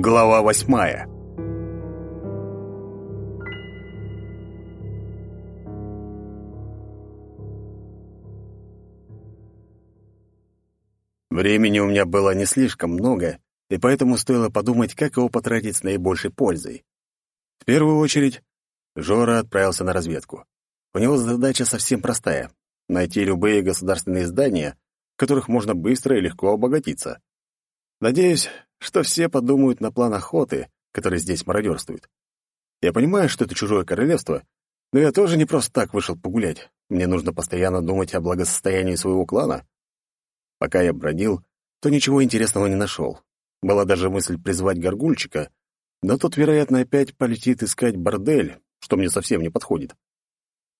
Глава восьмая Времени у меня было не слишком много, и поэтому стоило подумать, как его потратить с наибольшей пользой. В первую очередь, Жора отправился на разведку. У него задача совсем простая — найти любые государственные здания, в которых можно быстро и легко обогатиться. Надеюсь, что все подумают на план охоты, который здесь мародерствует. Я понимаю, что это чужое королевство, но я тоже не просто так вышел погулять. Мне нужно постоянно думать о благосостоянии своего клана. Пока я бродил, то ничего интересного не нашел. Была даже мысль призвать горгульчика, но тот, вероятно, опять полетит искать бордель, что мне совсем не подходит.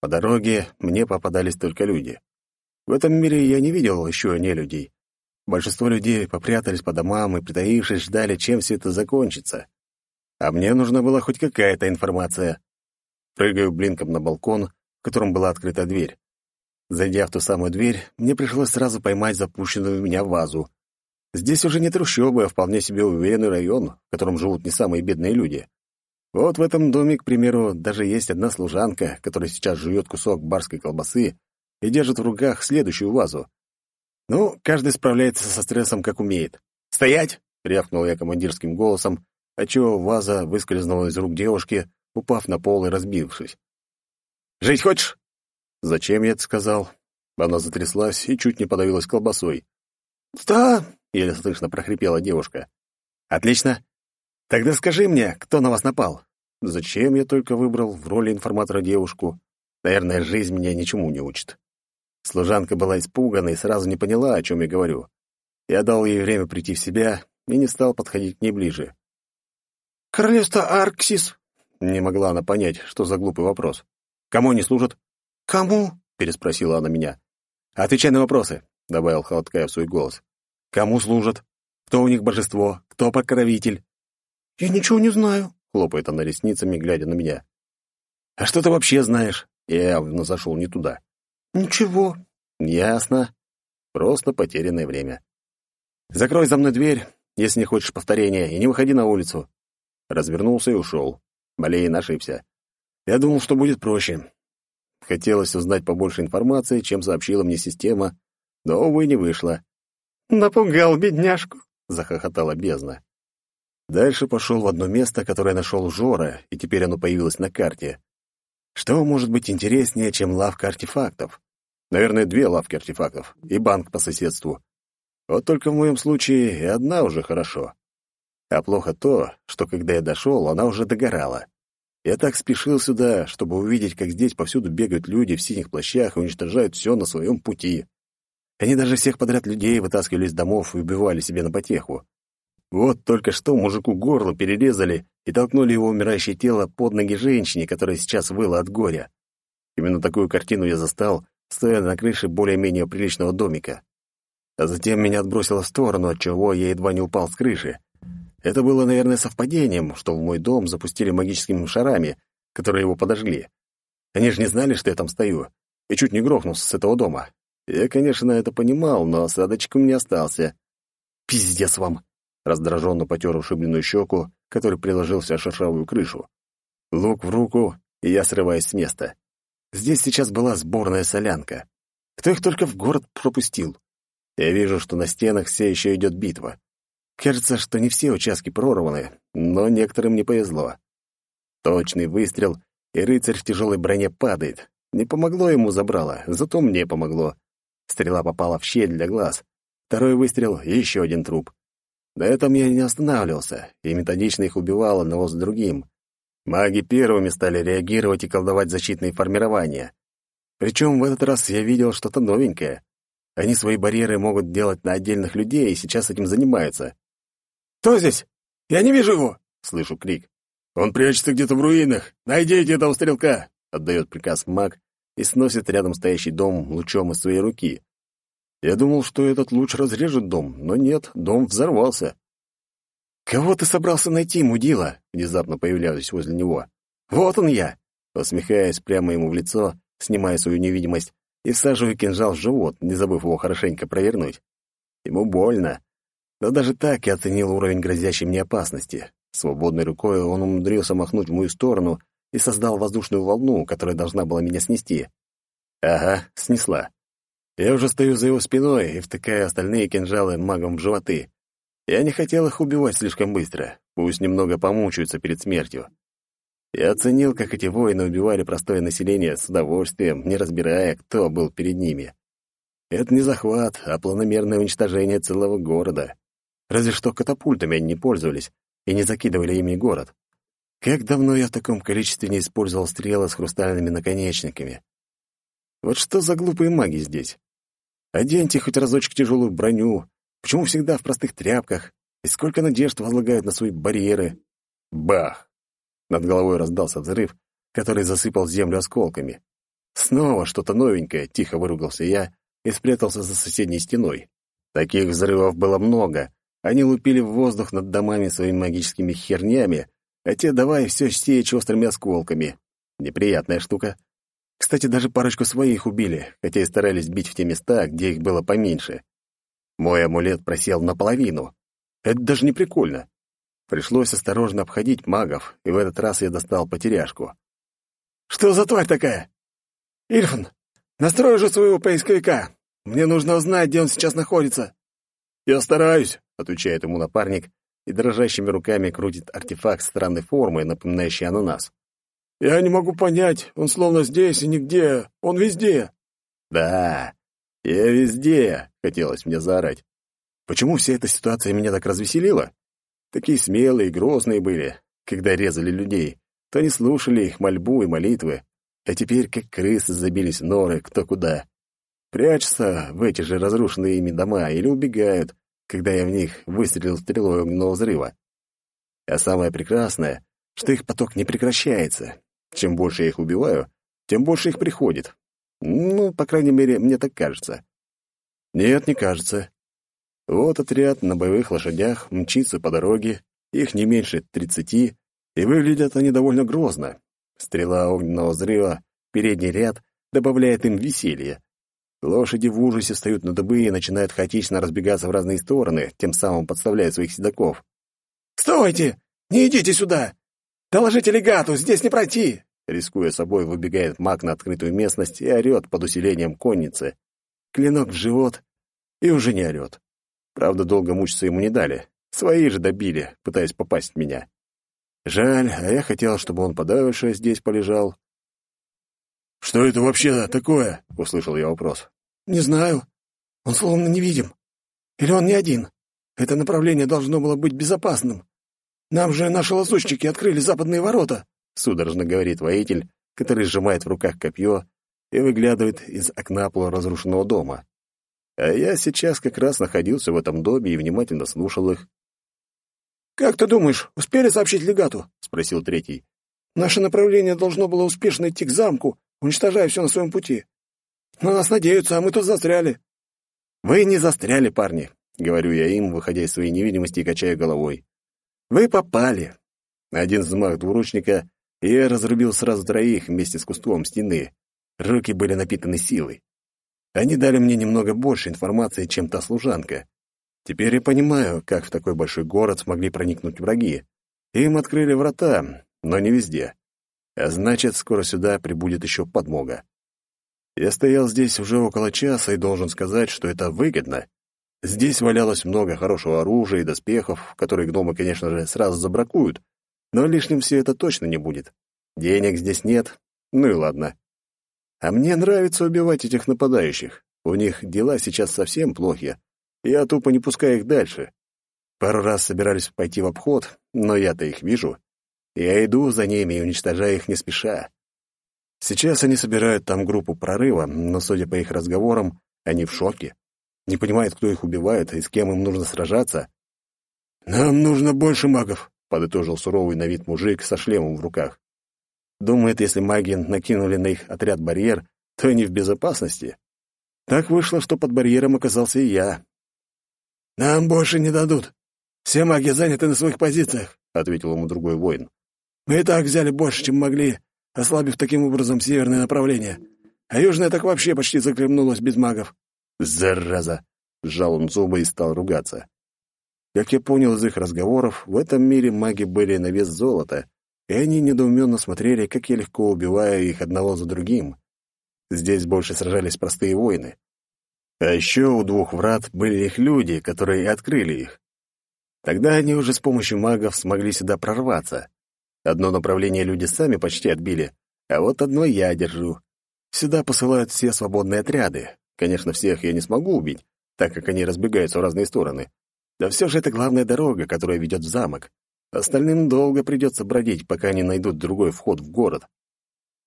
По дороге мне попадались только люди. В этом мире я не видел еще не людей. Большинство людей попрятались по домам и, притаившись, ждали, чем все это закончится. А мне нужна была хоть какая-то информация. Прыгаю блинком на балкон, в котором была открыта дверь. Зайдя в ту самую дверь, мне пришлось сразу поймать запущенную в меня вазу. Здесь уже не трущобы, а вполне себе уверенный район, в котором живут не самые бедные люди. Вот в этом доме, к примеру, даже есть одна служанка, которая сейчас жует кусок барской колбасы и держит в руках следующую вазу. Ну, каждый справляется со стрессом, как умеет. «Стоять!» — рявкнул я командирским голосом, отчего ваза выскользнула из рук девушки, упав на пол и разбившись. «Жить хочешь?» Зачем я это сказал? Она затряслась и чуть не подавилась колбасой. «Да!» — еле слышно прохрипела девушка. «Отлично. Тогда скажи мне, кто на вас напал? Зачем я только выбрал в роли информатора девушку? Наверное, жизнь меня ничему не учит. Служанка была испугана и сразу не поняла, о чем я говорю. Я дал ей время прийти в себя и не стал подходить к ней ближе. «Королевство Арксис!» Не могла она понять, что за глупый вопрос. «Кому они служат?» «Кому?» — переспросила она меня. «Отвечай на вопросы», — добавил Холодкаев свой голос. «Кому служат? Кто у них божество? Кто покровитель?» «Я ничего не знаю», — хлопает она ресницами, глядя на меня. «А что ты вообще знаешь?» Я явно зашел не туда. «Ничего». «Ясно. Просто потерянное время. Закрой за мной дверь, если не хочешь повторения, и не выходи на улицу». Развернулся и ушел. Болейн ошибся. Я думал, что будет проще. Хотелось узнать побольше информации, чем сообщила мне система, но, увы, не вышло. «Напугал бедняжку», — захохотала бездна. Дальше пошел в одно место, которое нашел Жора, и теперь оно появилось на карте. Что может быть интереснее, чем лавка артефактов? Наверное, две лавки артефактов и банк по соседству. Вот только в моем случае и одна уже хорошо. А плохо то, что когда я дошел, она уже догорала. Я так спешил сюда, чтобы увидеть, как здесь повсюду бегают люди в синих плащах и уничтожают все на своем пути. Они даже всех подряд людей вытаскивали из домов и убивали себе на потеху. Вот только что мужику горло перерезали и толкнули его умирающее тело под ноги женщине, которая сейчас выла от горя. Именно такую картину я застал, стоя на крыше более-менее приличного домика. А затем меня отбросило в сторону, отчего я едва не упал с крыши. Это было, наверное, совпадением, что в мой дом запустили магическими шарами, которые его подожгли. Они же не знали, что я там стою, и чуть не грохнулся с этого дома. Я, конечно, это понимал, но осадочек у меня остался. «Пиздец вам!» раздраженно потер ушибленную щеку, который приложился о шершавую крышу. Лук в руку, и я срываюсь с места. Здесь сейчас была сборная солянка. Кто их только в город пропустил? Я вижу, что на стенах все еще идет битва. Кажется, что не все участки прорваны, но некоторым не повезло. Точный выстрел, и рыцарь в тяжелой броне падает. Не помогло ему забрало, зато мне помогло. Стрела попала в щель для глаз. Второй выстрел — и еще один труп. На этом я не останавливался, и методично их убивал одного за другим. Маги первыми стали реагировать и колдовать защитные формирования. Причем в этот раз я видел что-то новенькое. Они свои барьеры могут делать на отдельных людей, и сейчас этим занимаются. «Кто здесь? Я не вижу его!» — слышу крик. «Он прячется где-то в руинах! Найдите этого стрелка!» — отдает приказ маг и сносит рядом стоящий дом лучом из своей руки. Я думал, что этот луч разрежет дом, но нет, дом взорвался. «Кого ты собрался найти, мудила?» Внезапно появляюсь возле него. «Вот он я!» Усмехаясь прямо ему в лицо, снимая свою невидимость и всаживаю кинжал в живот, не забыв его хорошенько провернуть. Ему больно. Но даже так я оценил уровень грозящей мне опасности. Свободной рукой он умудрился махнуть в мою сторону и создал воздушную волну, которая должна была меня снести. Ага, снесла. Я уже стою за его спиной и втыкаю остальные кинжалы магом в животы. Я не хотел их убивать слишком быстро, пусть немного помучаются перед смертью. Я оценил, как эти воины убивали простое население с удовольствием, не разбирая, кто был перед ними. Это не захват, а планомерное уничтожение целого города. Разве что катапультами они не пользовались и не закидывали ими город. Как давно я в таком количестве не использовал стрелы с хрустальными наконечниками. Вот что за глупые маги здесь? Оденьте хоть разочек тяжелую броню. Почему всегда в простых тряпках? И сколько надежд возлагают на свои барьеры? Бах! Над головой раздался взрыв, который засыпал землю осколками. Снова что-то новенькое, тихо выругался я и спрятался за соседней стеной. Таких взрывов было много. Они лупили в воздух над домами своими магическими хернями, а те давай все сеять острыми осколками. Неприятная штука. Кстати, даже парочку своих убили, хотя и старались бить в те места, где их было поменьше. Мой амулет просел наполовину. Это даже не прикольно. Пришлось осторожно обходить магов, и в этот раз я достал потеряшку. «Что за тварь такая?» «Ильфан, настрой уже своего поисковика. Мне нужно узнать, где он сейчас находится». «Я стараюсь», — отвечает ему напарник, и дрожащими руками крутит артефакт странной формы, напоминающий ананас. Я не могу понять, он словно здесь и нигде, он везде. Да, я везде, хотелось мне заорать. Почему вся эта ситуация меня так развеселила? Такие смелые и грозные были, когда резали людей, то не слушали их мольбу и молитвы, а теперь как крысы забились норы кто куда. Прячутся в эти же разрушенные ими дома или убегают, когда я в них выстрелил стрелой огненного взрыва. А самое прекрасное, что их поток не прекращается, чем больше я их убиваю, тем больше их приходит. Ну, по крайней мере, мне так кажется. Нет, не кажется. Вот отряд на боевых лошадях мчится по дороге, их не меньше тридцати, и выглядят они довольно грозно. Стрела огненного взрыва, передний ряд, добавляет им веселье. Лошади в ужасе встают на дыбы и начинают хаотично разбегаться в разные стороны, тем самым подставляя своих седаков. «Стойте! Не идите сюда! Доложите легату, здесь не пройти!» Рискуя собой, выбегает маг на открытую местность и орёт под усилением конницы. Клинок в живот и уже не орёт. Правда, долго мучиться ему не дали. Свои же добили, пытаясь попасть в меня. Жаль, а я хотел, чтобы он подальше здесь полежал. «Что это вообще такое?» — услышал я вопрос. «Не знаю. Он словно невидим. Или он не один. Это направление должно было быть безопасным. Нам же наши лазутчики открыли западные ворота судорожно говорит воитель, который сжимает в руках копье и выглядывает из окна полуразрушенного дома. А я сейчас как раз находился в этом доме и внимательно слушал их. «Как ты думаешь, успели сообщить легату?» — спросил третий. «Наше направление должно было успешно идти к замку, уничтожая все на своем пути. На нас надеются, а мы тут застряли». «Вы не застряли, парни», — говорю я им, выходя из своей невидимости и качая головой. «Вы попали». Один взмах двуручника, и я разрубил сразу троих вместе с кустом стены. Руки были напитаны силой. Они дали мне немного больше информации, чем та служанка. Теперь я понимаю, как в такой большой город смогли проникнуть враги. Им открыли врата, но не везде. А значит, скоро сюда прибудет еще подмога. Я стоял здесь уже около часа и должен сказать, что это выгодно. Здесь валялось много хорошего оружия и доспехов, которые гномы, конечно же, сразу забракуют, но лишним все это точно не будет. Денег здесь нет, ну и ладно. А мне нравится убивать этих нападающих. У них дела сейчас совсем плохи. Я тупо не пускаю их дальше. Пару раз собирались пойти в обход, но я-то их вижу. Я иду за ними и уничтожаю их не спеша. Сейчас они собирают там группу прорыва, но, судя по их разговорам, они в шоке. Не понимают, кто их убивает и с кем им нужно сражаться. «Нам нужно больше магов», — подытожил суровый на вид мужик со шлемом в руках. Думает, если маги накинули на их отряд барьер, то они в безопасности. Так вышло, что под барьером оказался и я. «Нам больше не дадут. Все маги заняты на своих позициях», — ответил ему другой воин. «Мы и так взяли больше, чем могли, ослабив таким образом северное направление. А южное так вообще почти закремнулось без магов». «Зараза!» — сжал он зубы и стал ругаться. Как я понял из их разговоров, в этом мире маги были на вес золота, и они недоуменно смотрели, как я легко убиваю их одного за другим. Здесь больше сражались простые воины. А еще у двух врат были их люди, которые открыли их. Тогда они уже с помощью магов смогли сюда прорваться. Одно направление люди сами почти отбили, а вот одно я держу. Сюда посылают все свободные отряды. Конечно, всех я не смогу убить, так как они разбегаются в разные стороны. Да все же это главная дорога, которая ведет в замок. Остальным долго придется бродить, пока они найдут другой вход в город.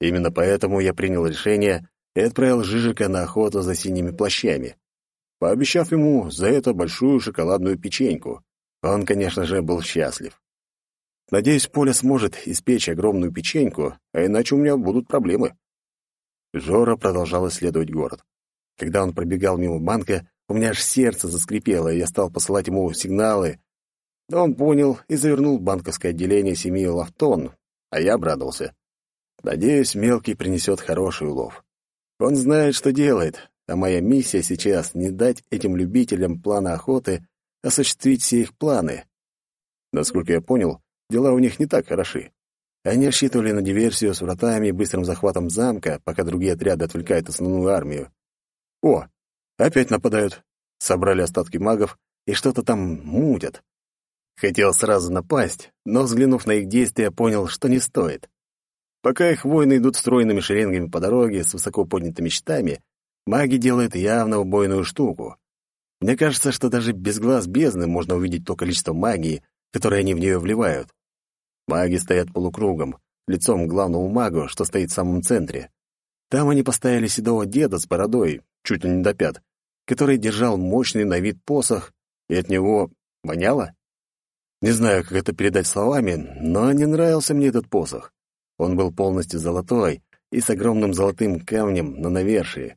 Именно поэтому я принял решение и отправил Жижика на охоту за синими плащами, пообещав ему за это большую шоколадную печеньку. Он, конечно же, был счастлив. Надеюсь, Поля сможет испечь огромную печеньку, а иначе у меня будут проблемы. Жора продолжал исследовать город. Когда он пробегал мимо банка, у меня аж сердце заскрипело, и я стал посылать ему сигналы. Он понял и завернул банковское отделение семьи Лафтон, а я обрадовался. Надеюсь, мелкий принесет хороший улов. Он знает, что делает, а моя миссия сейчас — не дать этим любителям плана охоты осуществить все их планы. Насколько я понял, дела у них не так хороши. Они рассчитывали на диверсию с вратами и быстрым захватом замка, пока другие отряды отвлекают основную армию. О, опять нападают. Собрали остатки магов и что-то там мутят. Хотел сразу напасть, но, взглянув на их действия, понял, что не стоит. Пока их воины идут стройными шеренгами по дороге с высоко поднятыми щитами, маги делают явно убойную штуку. Мне кажется, что даже без глаз бездны можно увидеть то количество магии, которое они в нее вливают. Маги стоят полукругом, лицом к главному магу, что стоит в самом центре. Там они поставили седого деда с бородой, чуть ли не до пят, который держал мощный на вид посох, и от него воняло? Не знаю, как это передать словами, но не нравился мне этот посох. Он был полностью золотой и с огромным золотым камнем на навершии.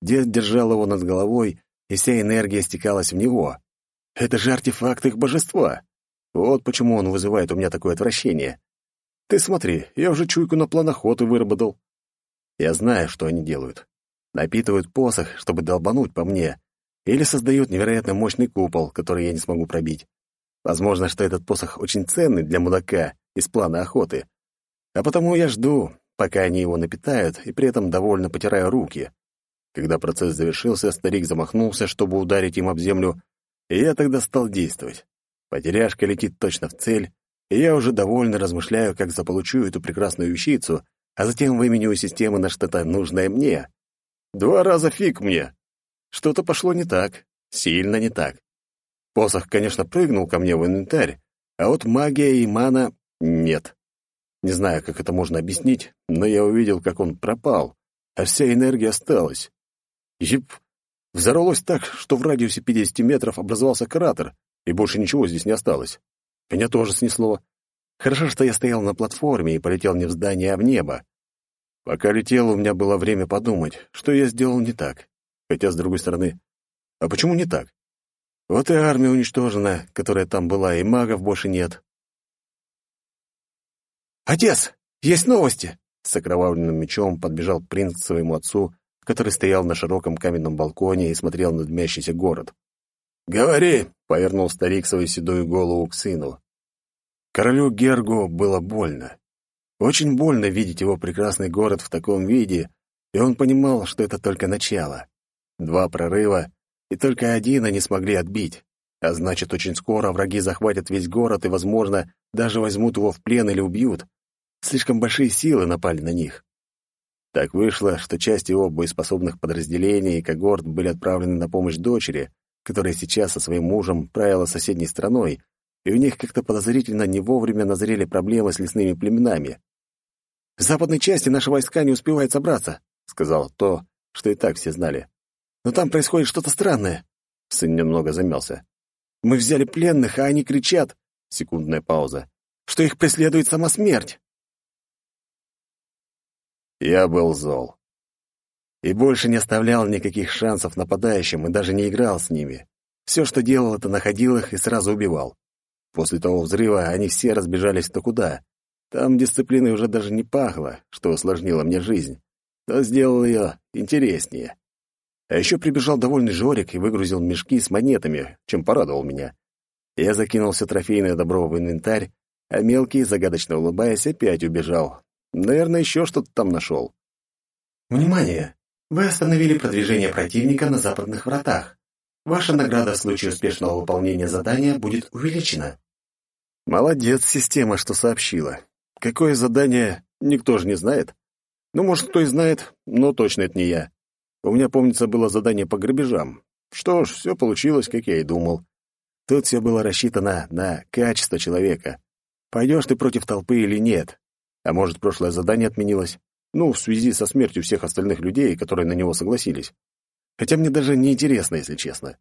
Дед держал его над головой, и вся энергия стекалась в него. Это же артефакт их божества. Вот почему он вызывает у меня такое отвращение. Ты смотри, я уже чуйку на план охоты выработал. Я знаю, что они делают. Напитывают посох, чтобы долбануть по мне, или создают невероятно мощный купол, который я не смогу пробить. Возможно, что этот посох очень ценный для мудака из плана охоты. А потому я жду, пока они его напитают, и при этом довольно потираю руки. Когда процесс завершился, старик замахнулся, чтобы ударить им об землю, и я тогда стал действовать. Потеряшка летит точно в цель, и я уже довольно размышляю, как заполучу эту прекрасную вещицу, а затем выменю систему на что-то нужное мне. Два раза фиг мне. Что-то пошло не так, сильно не так. Посох, конечно, прыгнул ко мне в инвентарь, а вот магия и мана — нет. Не знаю, как это можно объяснить, но я увидел, как он пропал, а вся энергия осталась. Еп, взорвалось так, что в радиусе 50 метров образовался кратер, и больше ничего здесь не осталось. Меня тоже снесло. Хорошо, что я стоял на платформе и полетел не в здание, а в небо. Пока летел, у меня было время подумать, что я сделал не так. Хотя, с другой стороны, а почему не так? Вот и армия уничтожена, которая там была, и магов больше нет. «Отец, есть новости!» С окровавленным мечом подбежал принц к своему отцу, который стоял на широком каменном балконе и смотрел на дымящийся город. «Говори!» — повернул старик свою седую голову к сыну. Королю Гергу было больно. Очень больно видеть его прекрасный город в таком виде, и он понимал, что это только начало. Два прорыва, и только один они смогли отбить. А значит, очень скоро враги захватят весь город и, возможно, даже возьмут его в плен или убьют. Слишком большие силы напали на них. Так вышло, что часть его боеспособных подразделений и когорт были отправлены на помощь дочери, которая сейчас со своим мужем правила соседней страной, и у них как-то подозрительно не вовремя назрели проблемы с лесными племенами. «В западной части наши войска не успевают собраться», — сказал то, что и так все знали. «Но там происходит что-то странное». Сын немного замялся. «Мы взяли пленных, а они кричат...» Секундная пауза. «Что их преследует сама смерть». Я был зол. И больше не оставлял никаких шансов нападающим и даже не играл с ними. Все, что делал, это находил их и сразу убивал. После того взрыва они все разбежались кто куда. Там дисциплиной уже даже не пахло, что усложнило мне жизнь, но сделал ее интереснее. А еще прибежал довольный Жорик и выгрузил мешки с монетами, чем порадовал меня. Я закинул все трофейное добро в инвентарь, а мелкий, загадочно улыбаясь, опять убежал. Наверное, еще что-то там нашел. «Внимание! Вы остановили продвижение противника на западных вратах. Ваша награда в случае успешного выполнения задания будет увеличена». Молодец система, что сообщила. Какое задание, никто же не знает. Ну, может, кто и знает, но точно это не я. У меня, помнится, было задание по грабежам. Что ж, все получилось, как я и думал. Тут все было рассчитано на качество человека. Пойдешь ты против толпы или нет. А может, прошлое задание отменилось? Ну, в связи со смертью всех остальных людей, которые на него согласились. Хотя мне даже не интересно, если честно.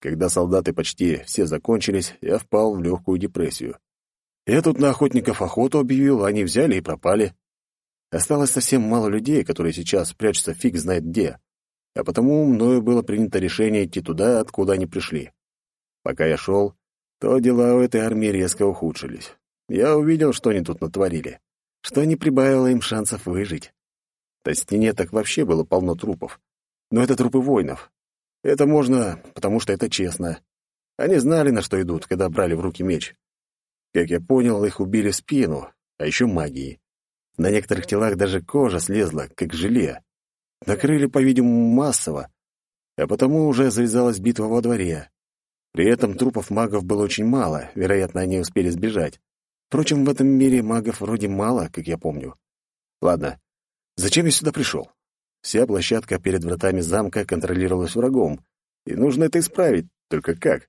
Когда солдаты почти все закончились, я впал в легкую депрессию. Я тут на охотников охоту объявил, они взяли и пропали. Осталось совсем мало людей, которые сейчас прячутся фиг знает где. А потому мною было принято решение идти туда, откуда они пришли. Пока я шел, то дела у этой армии резко ухудшились. Я увидел, что они тут натворили, что не прибавило им шансов выжить. На стене так вообще было полно трупов. Но это трупы воинов. Это можно, потому что это честно. Они знали, на что идут, когда брали в руки меч. Как я понял, их убили в спину, а еще магией. На некоторых телах даже кожа слезла, как желе. Накрыли, по-видимому, массово, а потому уже завязалась битва во дворе. При этом трупов магов было очень мало, вероятно, они успели сбежать. Впрочем, в этом мире магов вроде мало, как я помню. Ладно, зачем я сюда пришел? Вся площадка перед вратами замка контролировалась врагом, и нужно это исправить, только как?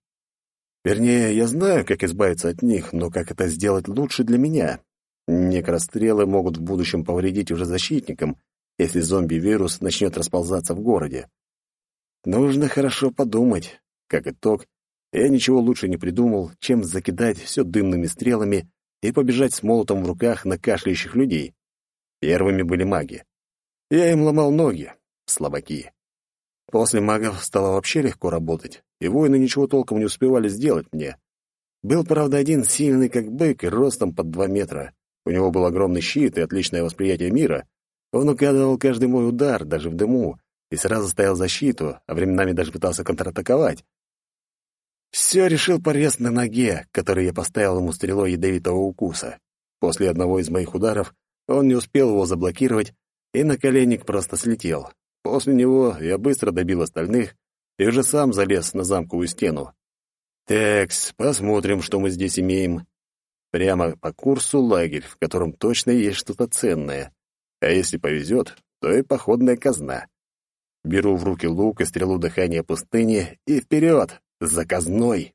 Вернее, я знаю, как избавиться от них, но как это сделать лучше для меня? Некрострелы могут в будущем повредить уже защитникам, если зомби-вирус начнет расползаться в городе. Нужно хорошо подумать. Как итог, я ничего лучше не придумал, чем закидать все дымными стрелами и побежать с молотом в руках на кашляющих людей. Первыми были маги. Я им ломал ноги, слабаки. После магов стало вообще легко работать, и воины ничего толком не успевали сделать мне. Был, правда, один сильный как бык и ростом под два метра. У него был огромный щит и отличное восприятие мира. Он угадывал каждый мой удар, даже в дыму, и сразу стоял защиту, а временами даже пытался контратаковать. Все решил порез на ноге, который я поставил ему стрелой ядовитого укуса. После одного из моих ударов он не успел его заблокировать, и наколенник просто слетел. После него я быстро добил остальных и уже сам залез на замковую стену. Текс, посмотрим, что мы здесь имеем. Прямо по курсу лагерь, в котором точно есть что-то ценное. А если повезет, то и походная казна. Беру в руки лук и стрелу дыхания пустыни и вперед, заказной.